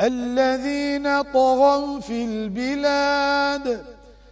الذين طغوا في البلاد